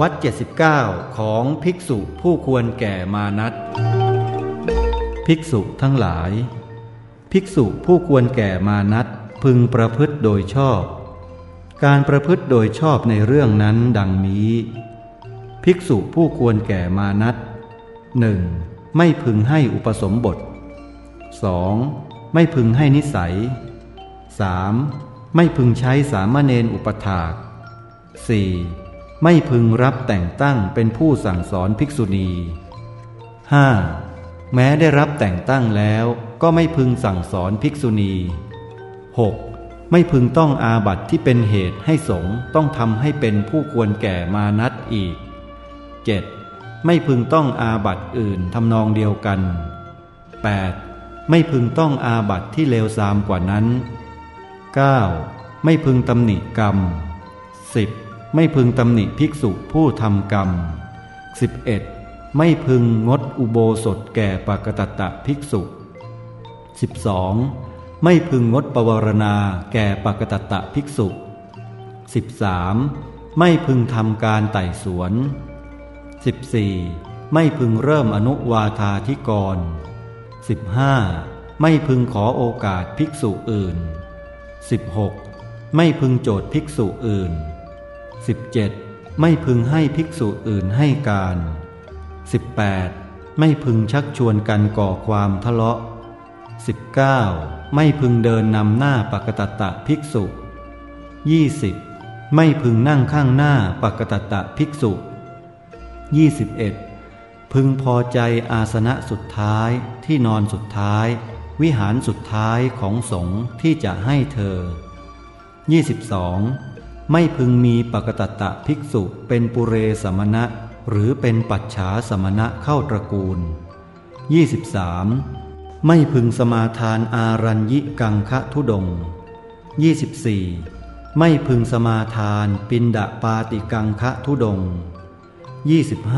วัด 79 ของภิกษุผู้ควรแก่มานัตภิกษุทั้งหลาย ภิกษุผู้ควรแก่มานัตพึงประพฤติโดยชอบ การประพฤติโดยชอบในเรื่องนั้นดังนี้ ภิกษุผู้ควรแก่มานัตหนึ่งไม่พึงให้อุปสมบท 2. ไม่พึงให้นิสัย 3. ไม่พึงใช้สามเณรอุปถาก 4. ไม่พึงรับแต่งตั้งเป็นผู้สั่งสอนภิกษุณี 5. แม้ได้รับแต่งตั้งแล้วก็ไม่พึงสั่งสอนภิกษุณี 6. ไม่พึงต้องอาบัติที่เป็นเหตุให้สงต้องทำให้เป็นผู้ควรแก่มานัดอีก 7. ไม่พึงต้องอาบัติอื่นทำนองเดียวกัน 8. ไม่พึงต้องอาบัติที่เลวทรามกว่านั้น 9. ไม่พึงตำหนิกรรม 10. ไม่พึงตำหนิภิกษุผู้ทำกรรม 11. ไม่พึงงดอุโบสถแก่ปากตตะภิกษุ 12. ไม่พึงงดปวารณาแก่ปากตตะภิกษุ 13. ไม่พึงทำการไต่สวน 14. ไม่พึงเริ่มอนุวาธาธิกร 15. ไม่พึงขอโอกาสภิกษุอื่น 16. ไม่พึงโจทย์ภิกษุอื่น 17. ไม่พึงให้ภิกษุอื่นให้การ 18. ไม่พึงชักชวนกันก่อความทะเลาะ 19. ไม่พึงเดินนำหน้าปกตตะภิกษุ 20. ไม่พึงนั่งข้างหน้าปกตตะภิกษุ 21. พึงพอใจอาสนะสุดท้ายที่นอนสุดท้าย วิหารสุดท้ายของสงฆ์ที่จะให้เธอ 22. ไม่พึงมีปกตตะภิกษุเป็นปุเรสมณะ หรือเป็นปัจฉาสมณะเข้าตระกูล 23. ไม่พึงสมาทานอารัญญิกังคะทุดง 24. ไม่พึงสมาทานปินดาปาติกังคะทุดง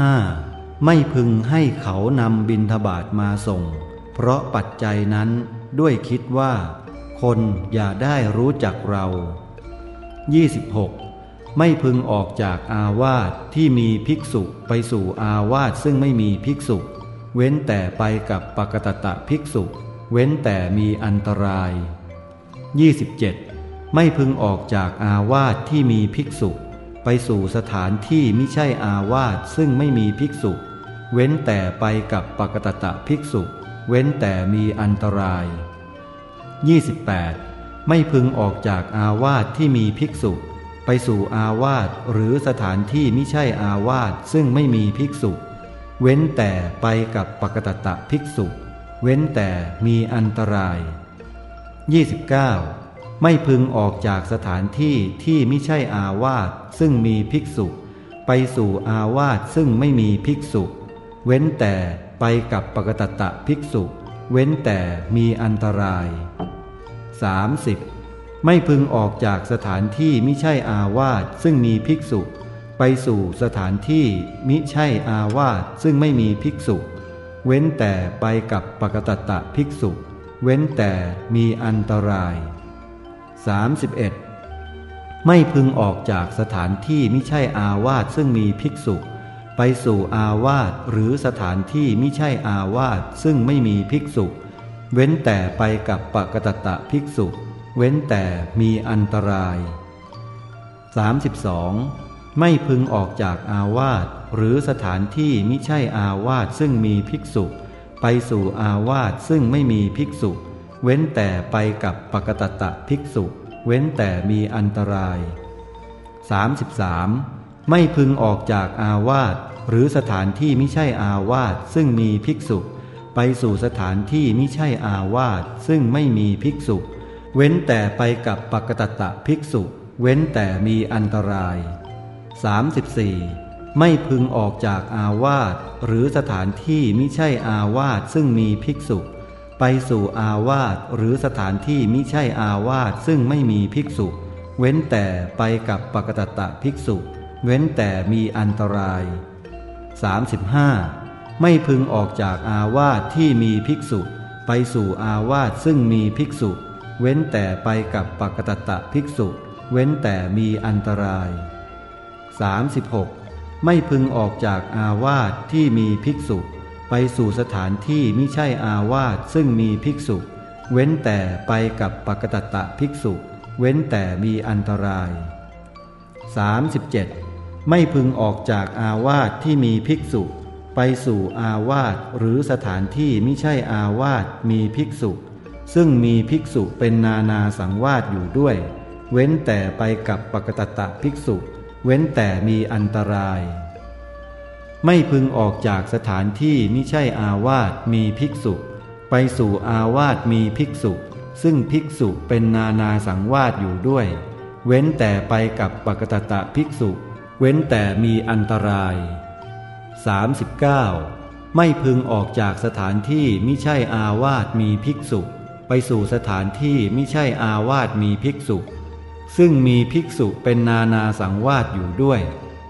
25. ไม่พึงให้เขานำบินทบาทมาส่ง เพราะปัจจัยนั้นด้วยคิดว่า คนอย่าได้รู้จักเรา 26. ไม่พึงออกจากอาวาสที่มีภิกษุไปสู่อาวาสซึ่งไม่มีภิกษุ เว้นแต่ไปกับปกตตะภิกษุ เว้นแต่มีอันตราย 27. ไม่พึงออกจากอาวาสที่มีภิกษุ ไปสู่สถานที่ไม่ใช่อาวาสซึ่งไม่มีภิกษุ เว้นแต่ไปกับปกตตะภิกษุ เว้นแต่มีอันตราย 28. ไม่พึงออกจากอาวาสที่มีภิกษุ ไปสู่อาวาสหรือสถานที่ไม่ใช่อาวาสซึ่งไม่มีภิกษุ เว้นแต่ไปกับปกตตะภิกษุ เว้นแต่มีอันตราย 29. ไม่พึงออกจากสถานที่ที่ไม่ใช่อาวาสซึ่งมีภิกษุ ไปสู่อาวาสซึ่งไม่มีภิกษุ เว้นแต่ไปกับปกตตะภิกษุ เว้นแต่มีอันตราย 30. ไม่พึงออกจากสถานที่มิใช่อาวาสซึ่งมีภิกษุ ไปสู่สถานที่มิใช่อาวาสซึ่งไม่มีภิกษุ เว้นแต่ไปกับปกตตะภิกษุ เว้นแต่มีอันตราย 31. ไม่พึงออกจากสถานที่มิใช่อาวาสซึ่งมีภิกษุ ไปสู่อาวาสหรือสถานที่มิใช่อาวาสซึ่งไม่มีภิกษุ เว้นแต่ไปกับปกตตะภิกษุ เว้นแต่มีอันตราย 32. ไม่พึงออกจากอาวาสหรือสถานที่มิใช่อาวาสซึ่งมีภิกษุ ไปสู่อาวาสซึ่งไม่มีภิกษุ เว้นแต่ไปกับปกตตะภิกษุ เว้นแต่มีอันตราย 33. ไม่พึงออกจากอาวาสหรือสถานที่ไม่ใช่อาวาสซึ่งมีภิกษุ ไปสู่สถานที่ไม่ใช่อาวาสซึ่งไม่มีภิกษุ เว้นแต่ไปกับปกตตะภิกษุ เว้นแต่มีอันตราย 34. ไม่พึงออกจากอาวาสหรือสถานที่ไม่ใช่อาวาสซึ่งมีภิกษุ ไปสู่อาวาสหรือสถานที่มิใช่อาวาสซึ่งไม่มีภิกษุ เว้นแต่ไปกับปกตตะภิกษุ เว้นแต่มีอันตราย 35. ไม่พึงออกจากอาวาสที่มีภิกษุ ไปสู่อาวาสซึ่งมีภิกษุ เว้นแต่ไปกับปกตตะภิกษุ เว้นแต่มีอันตราย 36. ไม่พึงออกจากอาวาสที่มีภิกษุ ไปสู่สถานที่ไม่ใช่อาวาสซึ่งมีภิกษุ เว้นแต่ไปกับปกตตะภิกษุ เว้นแต่มีอันตราย 37. ไม่พึงออกจากอาวาสที่มีภิกษุ ไปสู่อาวาสหรือสถานที่ไม่ใช่อาวาสมีภิกษุ ซึ่งมีภิกษุเป็นนานาสังวาสอยู่ด้วย เว้นแต่ไปกับปกตตะภิกษุ เว้นแต่มีอันตราย ไม่พึงออกจากสถานที่ไม่ใช่อาวาสมีภิกษุ ไปสู่อาวาสมีภิกษุ ซึ่งภิกษุเป็นนานาสังวาสอยู่ด้วย เว้นแต่ไปกับปกตตะภิกษุ เว้นแต่มีอันตราย 39. ไม่พึงออกจากสถานที่มิใช่อาวาสมีภิกษุ ไปสู่สถานที่มิใช่อาวาสมีภิกษุ ซึ่งมีภิกษุเป็นนานาสังวาสอยู่ด้วย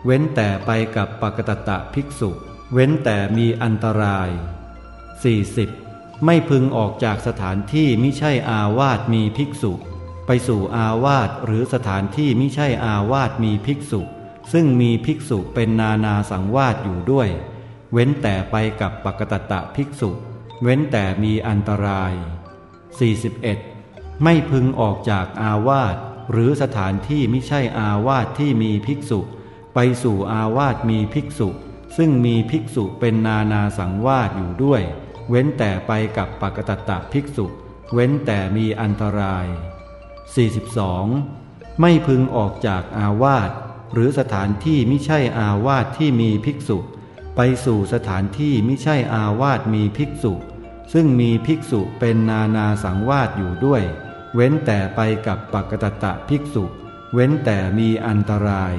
เว้นแต่ไปกับปกตตะภิกษุ เว้นแต่มีอันตราย 40. ไม่พึงออกจากสถานที่มิใช่อาวาสมีภิกษุ ไปสู่อาวาสหรือสถานที่มิใช่อาวาสมีภิกษุ ซึ่งมีภิกษุเป็นนานาสังวาสอยู่ด้วย เว้นแต่ไปกับปกตตะภิกษุ เว้นแต่มีอันตราย 41. ไม่พึงออกจากอาวาสหรือสถานที่ไม่ใช่อาวาสที่มีภิกษุ ไปสู่อาวาสมีภิกษุ ซึ่งมีภิกษุเป็นนานาสังวาสอยู่ด้วย เว้นแต่ไปกับปกตตะภิกษุ เว้นแต่มีอันตราย 42. ไม่พึงออกจากอาวาส หรือสถานที่ไม่ใช่อาวาสที่มีภิกษุ ไปสู่สถานที่ไม่ใช่อาวาสมีภิกษุ ซึ่งมีภิกษุเป็นนานาสังวาสอยู่ด้วย เว้นแต่ไปกับปกตตะภิกษุ เว้นแต่มีอันตราย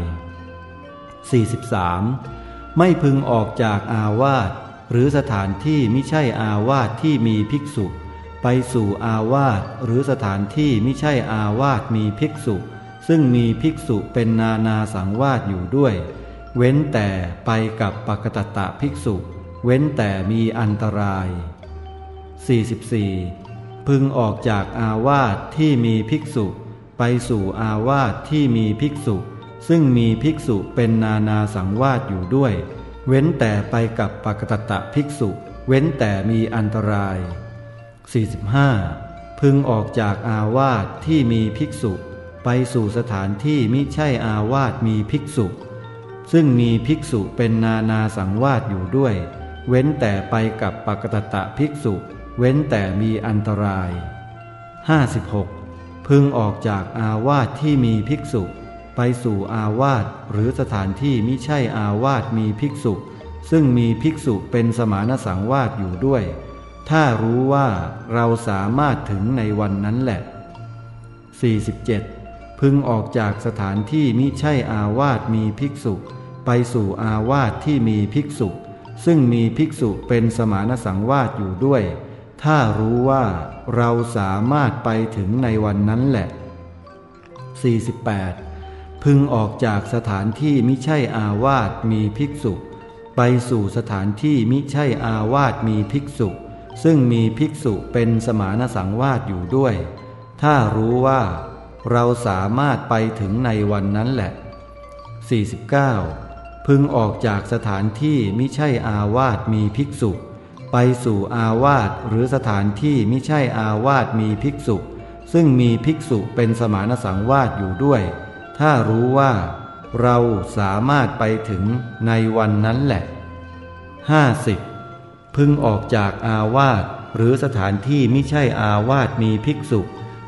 43. ไม่พึงออกจากอาวาสหรือสถานที่ไม่ใช่อาวาสที่มีภิกษุ ไปสู่อาวาสหรือสถานที่ไม่ใช่อาวาสมีภิกษุ ซึ่งมีภิกษุเป็นนานาสังวาสอยู่ด้วย เว้นแต่ไปกับปกตตะภิกษุ เว้นแต่มีอันตราย 44. พึงออกจากอาวาสที่มีภิกษุ ไปสู่อาวาสที่มีภิกษุ ซึ่งมีภิกษุเป็นนานาสังวาสอยู่ด้วย เว้นแต่ไปกับปกตตะภิกษุ เว้นแต่มีอันตราย 45. พึงออกจากอาวาสที่มีภิกษุ ไปสู่สถานที่มิใช่อาวาสมีภิกษุ ซึ่งมีภิกษุเป็นนานาสังวาสอยู่ด้วย เว้นแต่ไปกับปกตตะภิกษุ เว้นแต่มีอันตราย 56. พึงออกจากอาวาสที่มีภิกษุ ไปสู่อาวาสหรือสถานที่มิใช่อาวาสมีภิกษุ ซึ่งมีภิกษุเป็นสมานสังวาสอยู่ด้วย ถ้ารู้ว่าเราสามารถถึงในวันนั้นแหละ 47. พึงออกจากสถานที่มิใช่อาวาสมีภิกษุ ไปสู่อาวาสที่มีภิกษุ ซึ่งมีภิกษุเป็นสมานสังวาสอยู่ด้วย ถ้ารู้ว่าเราสามารถไปถึงในวันนั้นแหละ 48. พึงออกจากสถานที่มิใช่อาวาสมีภิกษุ ไปสู่สถานที่มิใช่อาวาสมีภิกษุ ซึ่งมีภิกษุเป็นสมานสังวาสอยู่ด้วย ถ้ารู้ว่า เราสามารถไปถึงในวันนั้นแหละ 49. พึงออกจากสถานที่มิใช่อาวาสมีภิกษุ ไปสู่อาวาสหรือสถานที่มิใช่อาวาสมีภิกษุ ซึ่งมีภิกษุเป็นสมานสังวาสอยู่ด้วย ถ้ารู้ว่า เราสามารถไปถึงในวันนั้นแหละ 50. พึงออกจากอาวาสหรือสถานที่มิใช่อาวาสมีภิกษุ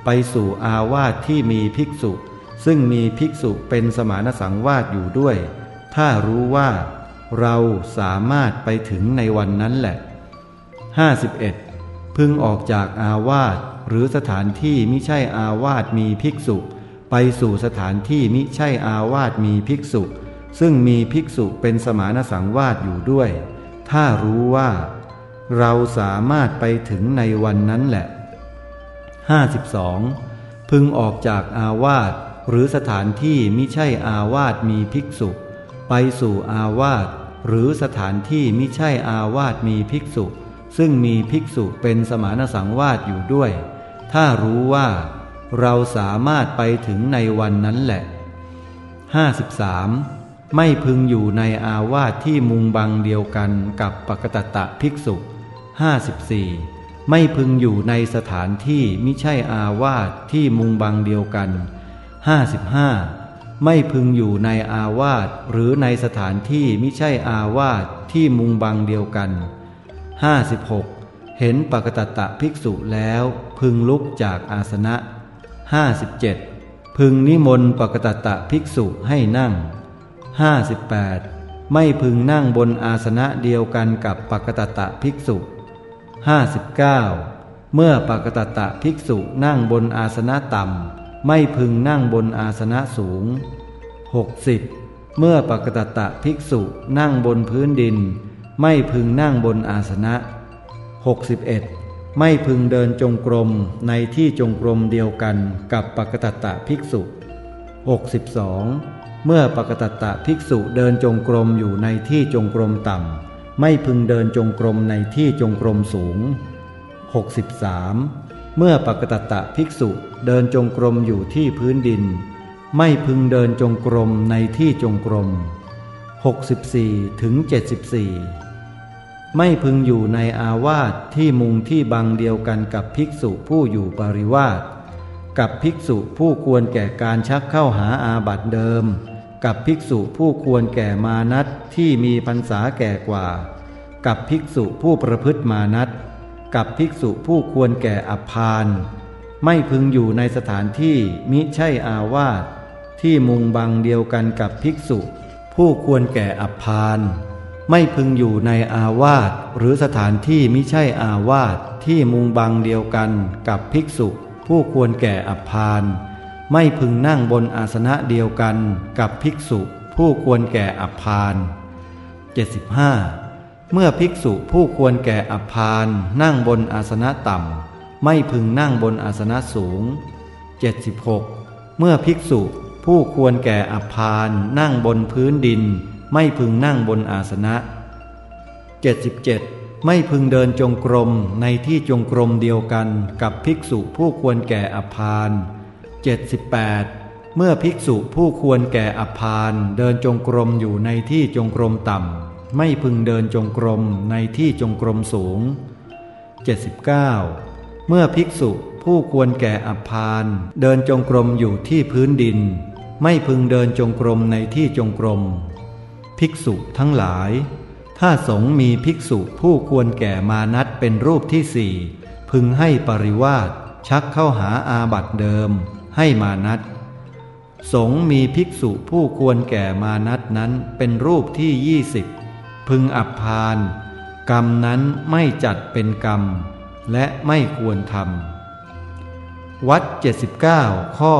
ไปสู่อาวาสที่มีภิกษุ ซึ่งมีภิกษุเป็นสมานสังวาสอยู่ด้วย ถ้ารู้ว่า เราสามารถไปถึงในวันนั้นแหละ 51. พึงออกจากอาวาสหรือสถานที่มิใช่อาวาสมีภิกษุ ไปสู่สถานที่มิใช่อาวาสมีภิกษุ ซึ่งมีภิกษุเป็นสมานสังวาสอยู่ด้วย ถ้ารู้ว่า เราสามารถไปถึงในวันนั้นแหละ 52. พึงออกจากอาวาสหรือสถานที่มิใช่อาวาสมีภิกษุ ไปสู่อาวาสหรือสถานที่มิใช่อาวาสมีภิกษุ ซึ่งมีภิกษุเป็นสมานสังวาสอยู่ด้วย ถ้ารู้ว่า เราสามารถไปถึงในวันนั้นแหละ 53. ไม่พึงอยู่ในอาวาสที่มุงบังเดียวกันกับปกตตะภิกษุ 54. ไม่พึงอยู่ในสถานที่มิใช่อาวาสที่มุงบังเดียวกัน 55. ไม่พึงอยู่ในอาวาสหรือในสถานที่มิใช่อาวาสที่มุงบังเดียวกัน 56. เห็นปกตตะภิกษุแล้วพึงลุกจากอาสนะ 57. พึงนิมนต์ปกตตะภิกษุให้นั่ง 58. ไม่พึงนั่งบนอาสนะเดียวกันกับปกตตะภิกษุ 59. เมื่อปกตตะภิกษุนั่งบนอาสนะต่ำ ไม่พึงนั่งบนอาสนะสูง 60. เมื่อปกตตะภิกษุนั่งบนพื้นดิน ไม่พึงนั่งบนอาสนะ 61. ไม่พึงเดินจงกรมในที่จงกรมเดียวกันกับปกตตะภิกษุ 62. เมื่อปกตตะภิกษุเดินจงกรมอยู่ในที่จงกรมต่ำ ไม่พึงเดินจงกรมในที่จงกรมสูง 63. เมื่อปกตตะภิกษุเดินจงกรมอยู่ที่พื้นดิน ไม่พึงเดินจงกรมในที่จงกรม 64ถึง74 ไม่พึงอยู่ในอาวาสที่มุงที่บังเดียวกันกับภิกษุผู้อยู่ปริวาสกับภิกษุผู้ควรแก่การชักเข้าหาอาบัติเดิม กับภิกษุผู้ควรแก่มานัตที่มีพรรษาแก่กว่า กับภิกษุผู้ประพฤติมานัตกับภิกษุผู้ควรแก่อภาน ไม่พึงอยู่ในสถานที่มิใช่อาวาสที่มุงบังเดียวกันกับภิกษุ ผู้ควรแก่อภาน ไม่พึงอยู่ในอาวาสหรือสถานที่มิใช่อาวาสที่มุงบังเดียวกันกับภิกษุ ผู้ควรแก่อภาน ไม่พึงนั่งบนอาสนะเดียวกันกับภิกษุผู้ควรแก่อภาน 75 เมื่อภิกษุผู้ควรแก่อภาน นั่งบนอาสนะต่ำ ไม่พึงนั่งบนอาสนะสูง 76 เมื่อภิกษุผู้ควรแก่อภาน นั่งบนพื้นดิน ไม่พึงนั่งบนอาสนะ 77 ไม่พึงเดินจงกรมในที่จงกรมเดียวกันกับภิกษุผู้ควรแก่อภาน 78 เมื่อภิกษุผู้ควรแก่อภานเดินจงกรมอยู่ในที่จงกรมต่ำ ไม่พึงเดินจงกรมในที่จงกรมสูง 79 เมื่อภิกษุผู้ควรแก่อภานเดินจงกรมอยู่ที่พื้นดิน ไม่พึงเดินจงกรมในที่จงกรม ภิกษุทั้งหลาย ถ้าสงมีภิกษุผู้ควรแก่มานัตเป็นรูปที่สี่พึงให้ปริวาสชักเข้าหาอาบัตเดิม ให้มานัตสงมีภิกษุผู้ควรแก่มานัตนั้นเป็นรูปที่ยี่สิบพึงอับพาน กรรมนั้นไม่จัดเป็นกรรม และไม่ควรทำวัด 79 ข้อ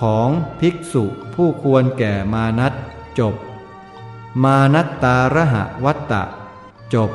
ของภิกษุผู้ควรแก่มานัตจบ มานัตตารหะวัตตะ จบ